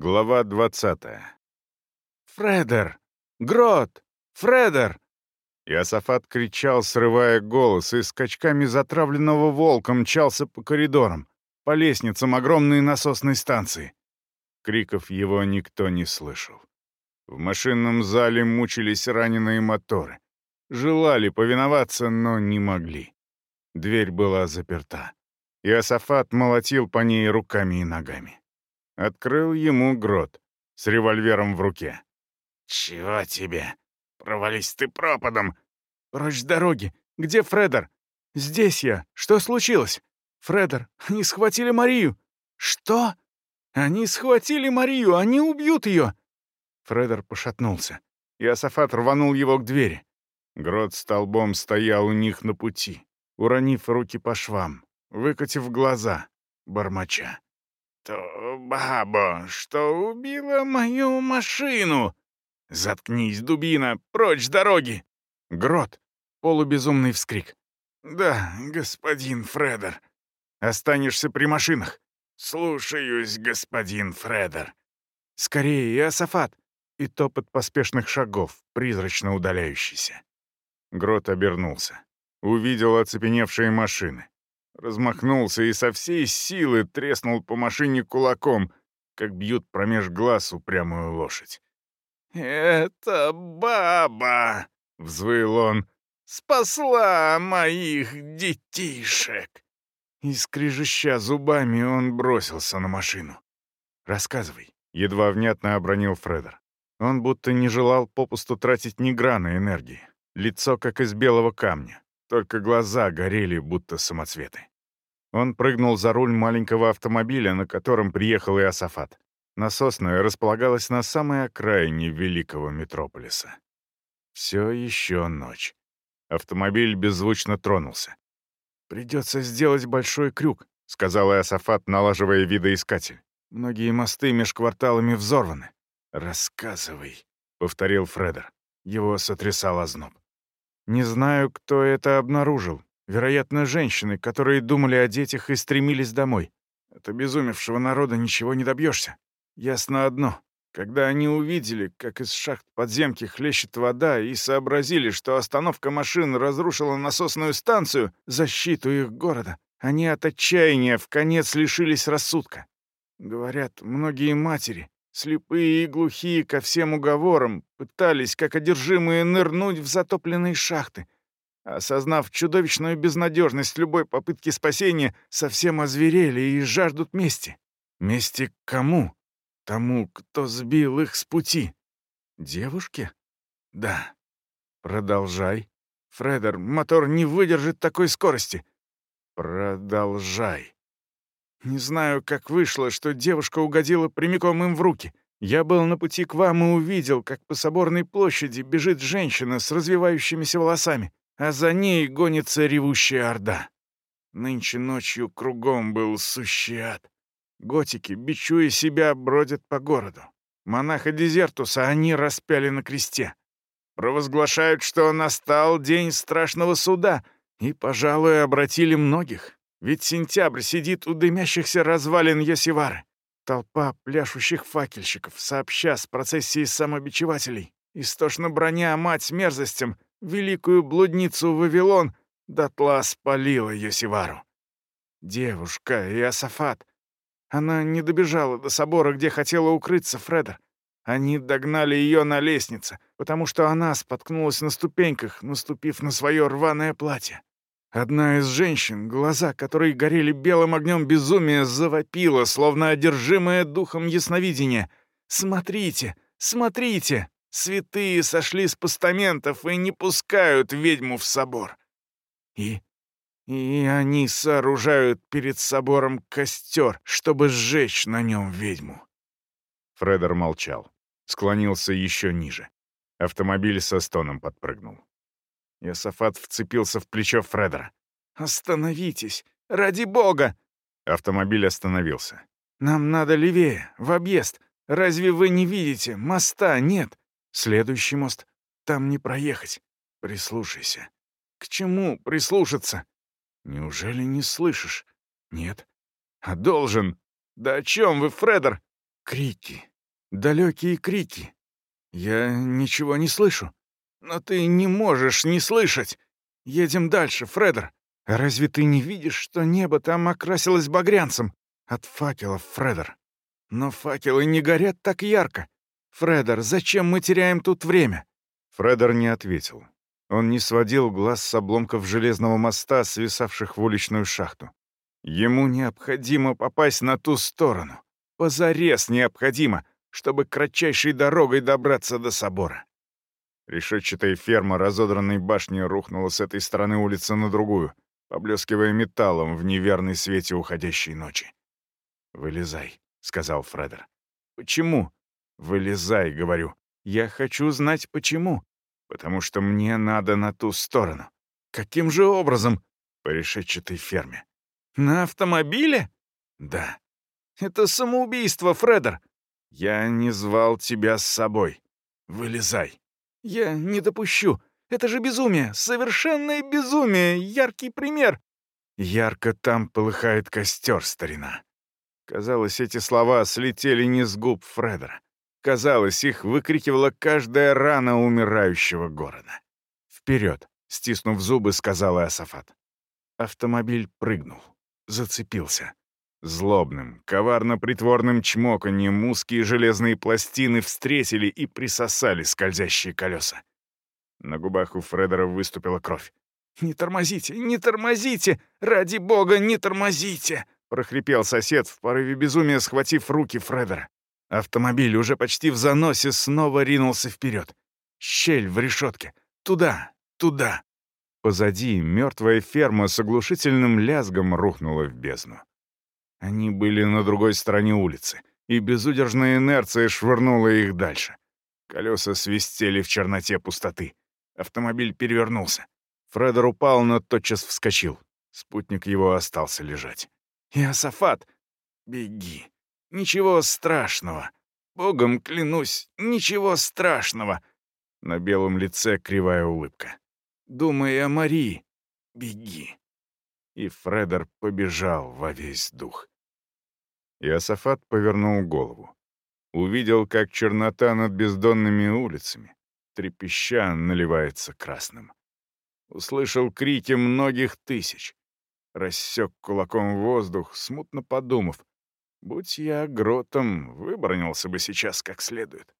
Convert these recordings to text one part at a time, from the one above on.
Глава 20. «Фредер! Грот! Фредер!» Иосафат кричал, срывая голос, и скачками затравленного волка мчался по коридорам, по лестницам огромной насосной станции. Криков его никто не слышал. В машинном зале мучились раненые моторы. Желали повиноваться, но не могли. Дверь была заперта. Иосафат молотил по ней руками и ногами. Открыл ему грот с револьвером в руке. «Чего тебе? Провались ты пропадом! Прочь дороги! Где Фредер? Здесь я! Что случилось? Фредер, они схватили Марию!» «Что? Они схватили Марию! Они убьют ее!» Фредер пошатнулся. Иосафат рванул его к двери. Грот столбом стоял у них на пути, уронив руки по швам, выкатив глаза, бормоча. «То баба, что убила мою машину!» «Заткнись, дубина! Прочь дороги!» Грот. Полубезумный вскрик. «Да, господин Фредер. Останешься при машинах?» «Слушаюсь, господин Фредер». «Скорее, Иосафат!» И топот поспешных шагов, призрачно удаляющийся. Грот обернулся. Увидел оцепеневшие машины размахнулся и со всей силы треснул по машине кулаком, как бьют промеж глаз упрямую лошадь. «Это баба!» — взвыл он. «Спасла моих детишек!» И, скрежеща зубами, он бросился на машину. «Рассказывай», — едва внятно обронил Фредер. Он будто не желал попусту тратить ни грана энергии. Лицо как из белого камня. Только глаза горели, будто самоцветы. Он прыгнул за руль маленького автомобиля, на котором приехал Иосафат. Насосная располагалась на самой окраине великого метрополиса. Все еще ночь. Автомобиль беззвучно тронулся. «Придется сделать большой крюк», — сказал Иосафат, налаживая видоискатель. «Многие мосты меж кварталами взорваны». «Рассказывай», — повторил Фредер. Его сотрясал озноб. Не знаю, кто это обнаружил. Вероятно, женщины, которые думали о детях и стремились домой. От обезумевшего народа ничего не добьешься. Ясно одно. Когда они увидели, как из шахт подземки хлещет вода, и сообразили, что остановка машин разрушила насосную станцию, защиту их города, они от отчаяния в конец лишились рассудка. Говорят, многие матери, слепые и глухие ко всем уговорам, пытались, как одержимые, нырнуть в затопленные шахты. Осознав чудовищную безнадежность любой попытки спасения, совсем озверели и жаждут мести. Мести к кому? Тому, кто сбил их с пути. Девушке? Да. Продолжай. Фредер, мотор не выдержит такой скорости. Продолжай. Не знаю, как вышло, что девушка угодила прямиком им в руки. Я был на пути к вам и увидел, как по соборной площади бежит женщина с развивающимися волосами, а за ней гонится ревущая орда. Нынче ночью кругом был сущий ад. Готики, бичуя себя, бродят по городу. Монаха Дезертуса они распяли на кресте. Провозглашают, что настал день страшного суда, и, пожалуй, обратили многих. Ведь сентябрь сидит у дымящихся развалин Йосивары. Толпа пляшущих факельщиков, сообща с процессией самобичевателей. Истошно броня мать мерзостям, великую блудницу Вавилон, дотла спалила Йосивару. Девушка, Иосафат. Она не добежала до собора, где хотела укрыться Фредер. Они догнали ее на лестнице, потому что она споткнулась на ступеньках, наступив на свое рваное платье. Одна из женщин, глаза которой горели белым огнем безумия, завопила, словно одержимая духом ясновидения. «Смотрите! Смотрите! Святые сошли с постаментов и не пускают ведьму в собор!» И... и они сооружают перед собором костер, чтобы сжечь на нем ведьму. Фредер молчал, склонился еще ниже. Автомобиль со стоном подпрыгнул. Иосафат вцепился в плечо Фредера. «Остановитесь! Ради бога!» Автомобиль остановился. «Нам надо левее, в объезд. Разве вы не видите? Моста нет. Следующий мост. Там не проехать. Прислушайся. К чему прислушаться? Неужели не слышишь? Нет. А должен. Да о чем вы, Фредер? Крики. Далекие крики. Я ничего не слышу. Но ты не можешь не слышать. Едем дальше, Фредер. Разве ты не видишь, что небо там окрасилось багрянцем? От факелов, Фредер. Но факелы не горят так ярко. Фредер, зачем мы теряем тут время? Фредер не ответил. Он не сводил глаз с обломков железного моста, свисавших в уличную шахту. Ему необходимо попасть на ту сторону. Позарез необходимо, чтобы кратчайшей дорогой добраться до собора. Решетчатая ферма разодранной башни рухнула с этой стороны улицы на другую, поблескивая металлом в неверной свете уходящей ночи. «Вылезай», — сказал Фредер. «Почему?» «Вылезай», — говорю. «Я хочу знать, почему. Потому что мне надо на ту сторону». «Каким же образом?» «По решетчатой ферме». «На автомобиле?» «Да». «Это самоубийство, Фредер». «Я не звал тебя с собой. Вылезай». «Я не допущу. Это же безумие, совершенное безумие, яркий пример». «Ярко там полыхает костер, старина». Казалось, эти слова слетели не с губ Фредера. Казалось, их выкрикивала каждая рана умирающего города. «Вперед!» — стиснув зубы, сказала Асафат. Автомобиль прыгнул, зацепился. Злобным, коварно-притворным чмоканьем узкие железные пластины встретили и присосали скользящие колеса. На губах у Фредера выступила кровь. «Не тормозите, не тормозите! Ради бога, не тормозите!» — прохрипел сосед в порыве безумия, схватив руки Фредера. Автомобиль уже почти в заносе снова ринулся вперед. Щель в решетке. Туда, туда. Позади мертвая ферма с оглушительным лязгом рухнула в бездну. Они были на другой стороне улицы, и безудержная инерция швырнула их дальше. Колеса свистели в черноте пустоты. Автомобиль перевернулся. Фредер упал, но тотчас вскочил. Спутник его остался лежать. «Иосафат, беги. Ничего страшного. Богом клянусь, ничего страшного». На белом лице кривая улыбка. «Думай о Марии. Беги». И Фредер побежал во весь дух. Иосафат повернул голову. Увидел, как чернота над бездонными улицами, трепеща, наливается красным. Услышал крики многих тысяч рассек кулаком воздух, смутно подумав, будь я гротом, выбронился бы сейчас как следует.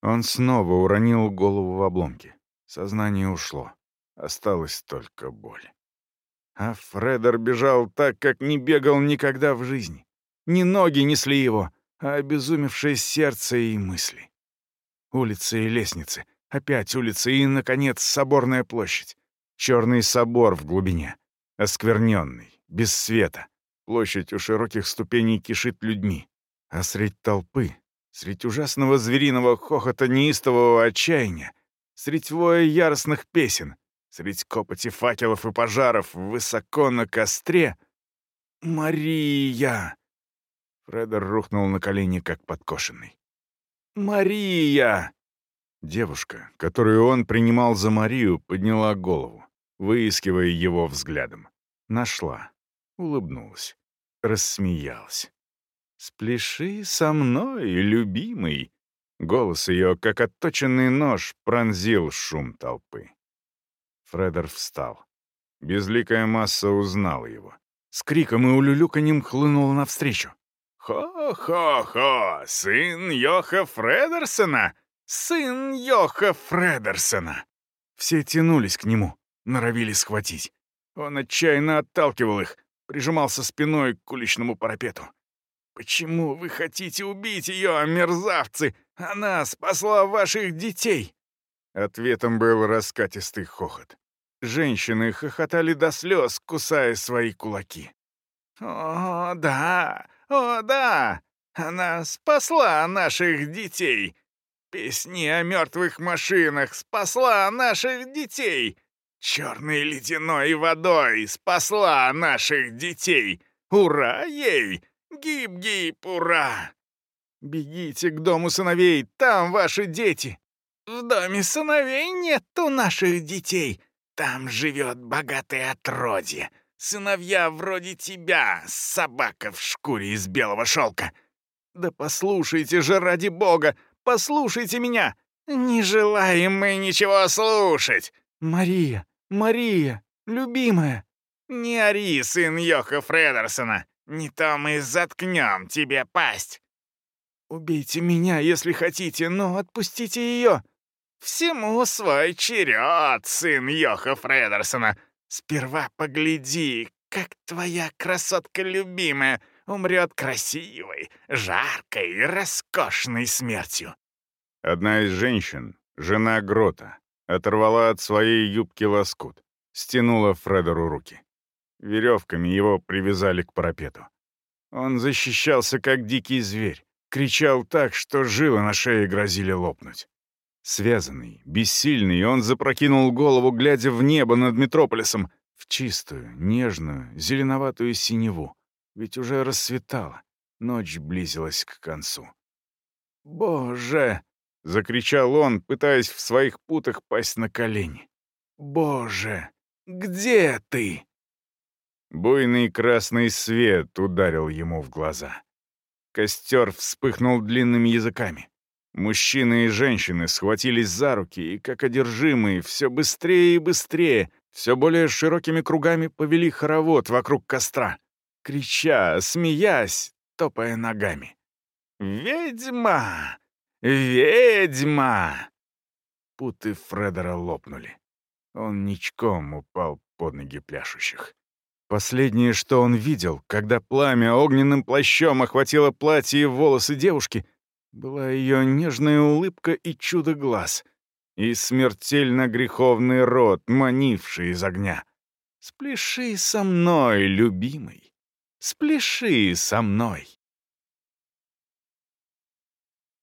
Он снова уронил голову в обломки. Сознание ушло. Осталась только боль. А Фредер бежал так, как не бегал никогда в жизни. Не ноги несли его, а обезумевшее сердце и мысли. Улицы и лестницы, опять улицы и, наконец, соборная площадь. Черный собор в глубине оскверненный, без света. Площадь у широких ступеней кишит людьми. А средь толпы, средь ужасного звериного хохота неистового отчаяния, средь воя яростных песен, средь копоти факелов и пожаров высоко на костре — Мария! Фредер рухнул на колени, как подкошенный. «Мария!» Девушка, которую он принимал за Марию, подняла голову выискивая его взглядом. Нашла, улыбнулась, рассмеялась. «Спляши со мной, любимый!» Голос ее, как отточенный нож, пронзил шум толпы. Фредер встал. Безликая масса узнала его. С криком и улюлюканьем хлынула навстречу. «Хо-хо-хо! Сын Йоха Фредерсона! Сын Йоха Фредерсона!» Все тянулись к нему норовили схватить. Он отчаянно отталкивал их, прижимался спиной к уличному парапету. «Почему вы хотите убить ее, мерзавцы? Она спасла ваших детей!» Ответом был раскатистый хохот. Женщины хохотали до слез, кусая свои кулаки. «О, да! О, да! Она спасла наших детей! Песни о мертвых машинах спасла наших детей! черной ледяной водой спасла наших детей. Ура ей! Гиб-гиб, ура! Бегите к дому сыновей, там ваши дети. В доме сыновей нету наших детей. Там живет богатое отродье. Сыновья вроде тебя, собака в шкуре из белого шелка. Да послушайте же, ради бога, послушайте меня! Не желаем мы ничего слушать! Мария, Мария, любимая!» «Не ори, сын Йоха Фредерсона! Не то мы заткнем тебе пасть!» «Убейте меня, если хотите, но отпустите ее!» «Всему свой черед, сын Йоха Фредерсона! Сперва погляди, как твоя красотка любимая умрет красивой, жаркой, роскошной смертью!» Одна из женщин, жена Грота, оторвала от своей юбки лоскут, стянула Фредеру руки. Веревками его привязали к парапету. Он защищался, как дикий зверь, кричал так, что жилы на шее грозили лопнуть. Связанный, бессильный, он запрокинул голову, глядя в небо над метрополисом, в чистую, нежную, зеленоватую синеву. Ведь уже рассветало, ночь близилась к концу. «Боже!» — закричал он, пытаясь в своих путах пасть на колени. «Боже! Где ты?» Буйный красный свет ударил ему в глаза. Костер вспыхнул длинными языками. Мужчины и женщины схватились за руки и, как одержимые, все быстрее и быстрее, все более широкими кругами повели хоровод вокруг костра, крича, смеясь, топая ногами. «Ведьма! Ведьма!» Путы Фредера лопнули. Он ничком упал под ноги пляшущих. Последнее, что он видел, когда пламя огненным плащом охватило платье и волосы девушки, была ее нежная улыбка и чудо глаз, и смертельно греховный рот, манивший из огня. «Спляши со мной, любимый, спляши со мной».